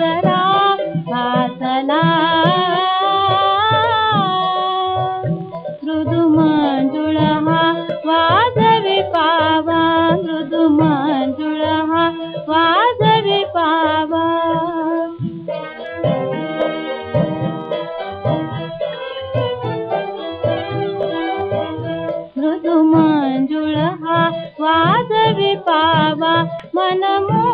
वास ऋदु मञ्जुरहा वादवि पावादु मञ्जुरहा वादवि पावा। ऋदु मञ्जुरहा पावा मनो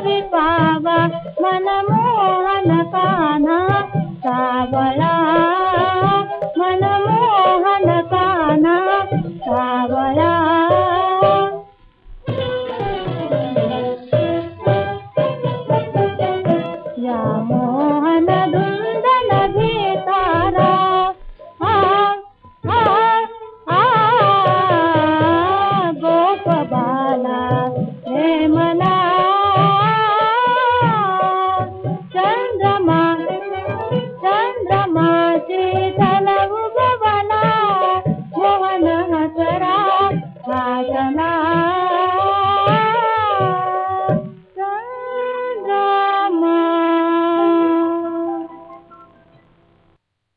पावा मनमोहन कान्हा